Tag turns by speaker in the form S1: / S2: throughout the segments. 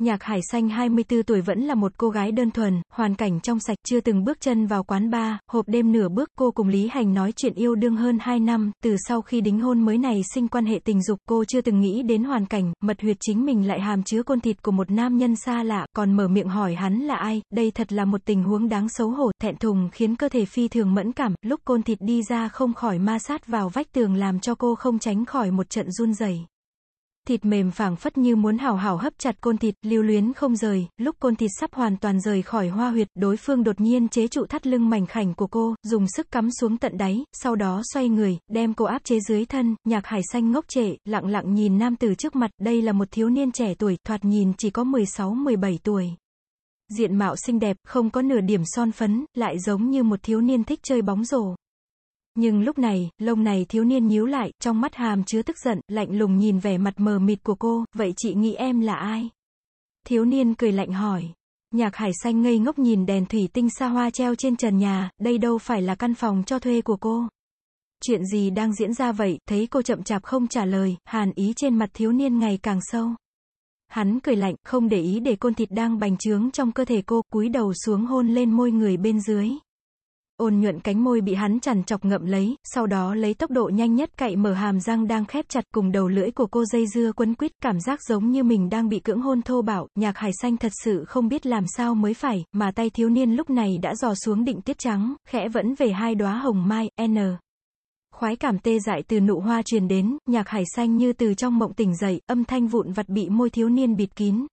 S1: Nhạc Hải Xanh 24 tuổi vẫn là một cô gái đơn thuần, hoàn cảnh trong sạch, chưa từng bước chân vào quán bar, hộp đêm nửa bước, cô cùng Lý Hành nói chuyện yêu đương hơn 2 năm, từ sau khi đính hôn mới này sinh quan hệ tình dục, cô chưa từng nghĩ đến hoàn cảnh, mật huyệt chính mình lại hàm chứa côn thịt của một nam nhân xa lạ, còn mở miệng hỏi hắn là ai, đây thật là một tình huống đáng xấu hổ, thẹn thùng khiến cơ thể phi thường mẫn cảm, lúc côn thịt đi ra không khỏi ma sát vào vách tường làm cho cô không tránh khỏi một trận run rẩy thịt mềm phảng phất như muốn hào hào hấp chặt côn thịt, lưu luyến không rời, lúc côn thịt sắp hoàn toàn rời khỏi hoa huyệt, đối phương đột nhiên chế trụ thắt lưng mảnh khảnh của cô, dùng sức cắm xuống tận đáy, sau đó xoay người, đem cô áp chế dưới thân, nhạc hải xanh ngốc trệ, lặng lặng nhìn nam tử trước mặt, đây là một thiếu niên trẻ tuổi, thoạt nhìn chỉ có 16-17 tuổi. Diện mạo xinh đẹp, không có nửa điểm son phấn, lại giống như một thiếu niên thích chơi bóng rổ. Nhưng lúc này, lông này thiếu niên nhíu lại, trong mắt hàm chứa tức giận, lạnh lùng nhìn vẻ mặt mờ mịt của cô, vậy chị nghĩ em là ai? Thiếu niên cười lạnh hỏi. Nhạc hải xanh ngây ngốc nhìn đèn thủy tinh xa hoa treo trên trần nhà, đây đâu phải là căn phòng cho thuê của cô. Chuyện gì đang diễn ra vậy, thấy cô chậm chạp không trả lời, hàn ý trên mặt thiếu niên ngày càng sâu. Hắn cười lạnh, không để ý để côn thịt đang bành trướng trong cơ thể cô, cúi đầu xuống hôn lên môi người bên dưới. Ôn nhuận cánh môi bị hắn chằn chọc ngậm lấy, sau đó lấy tốc độ nhanh nhất cậy mở hàm răng đang khép chặt cùng đầu lưỡi của cô dây dưa quấn quýt, cảm giác giống như mình đang bị cưỡng hôn thô bạo, nhạc hải xanh thật sự không biết làm sao mới phải, mà tay thiếu niên lúc này đã dò xuống định tiết trắng, khẽ vẫn về hai đóa hồng mai, n. Khoái cảm tê dại từ nụ hoa truyền đến, nhạc hải xanh như từ trong mộng tỉnh dậy, âm thanh vụn vặt bị môi thiếu niên bịt kín,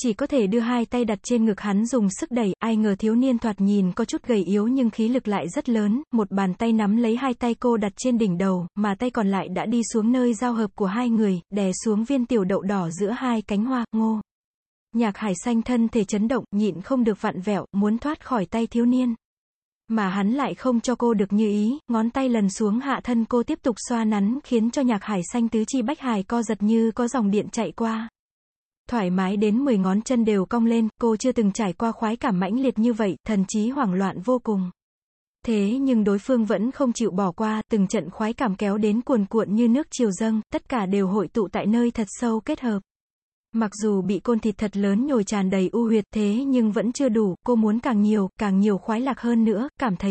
S1: chỉ có thể đưa hai tay đặt trên ngực hắn dùng sức đẩy, ai ngờ thiếu niên thoạt nhìn có chút gầy yếu nhưng khí lực lại rất lớn, một bàn tay nắm lấy hai tay cô đặt trên đỉnh đầu, mà tay còn lại đã đi xuống nơi giao hợp của hai người, đè xuống viên tiểu đậu đỏ giữa hai cánh hoa, ngô. Nhạc hải xanh thân thể chấn động, nhịn không được vặn vẹo, muốn thoát khỏi tay thiếu niên. Mà hắn lại không cho cô được như ý, ngón tay lần xuống hạ thân cô tiếp tục xoa nắn khiến cho nhạc hải xanh tứ chi bách hài co giật như có dòng điện chạy qua thoải mái đến 10 ngón chân đều cong lên, cô chưa từng trải qua khoái cảm mãnh liệt như vậy, thần trí hoảng loạn vô cùng. Thế nhưng đối phương vẫn không chịu bỏ qua, từng trận khoái cảm kéo đến cuồn cuộn như nước chiều dâng, tất cả đều hội tụ tại nơi thật sâu kết hợp. Mặc dù bị côn thịt thật lớn nhồi tràn đầy u huyệt thế nhưng vẫn chưa đủ, cô muốn càng nhiều, càng nhiều khoái lạc hơn nữa, cảm thấy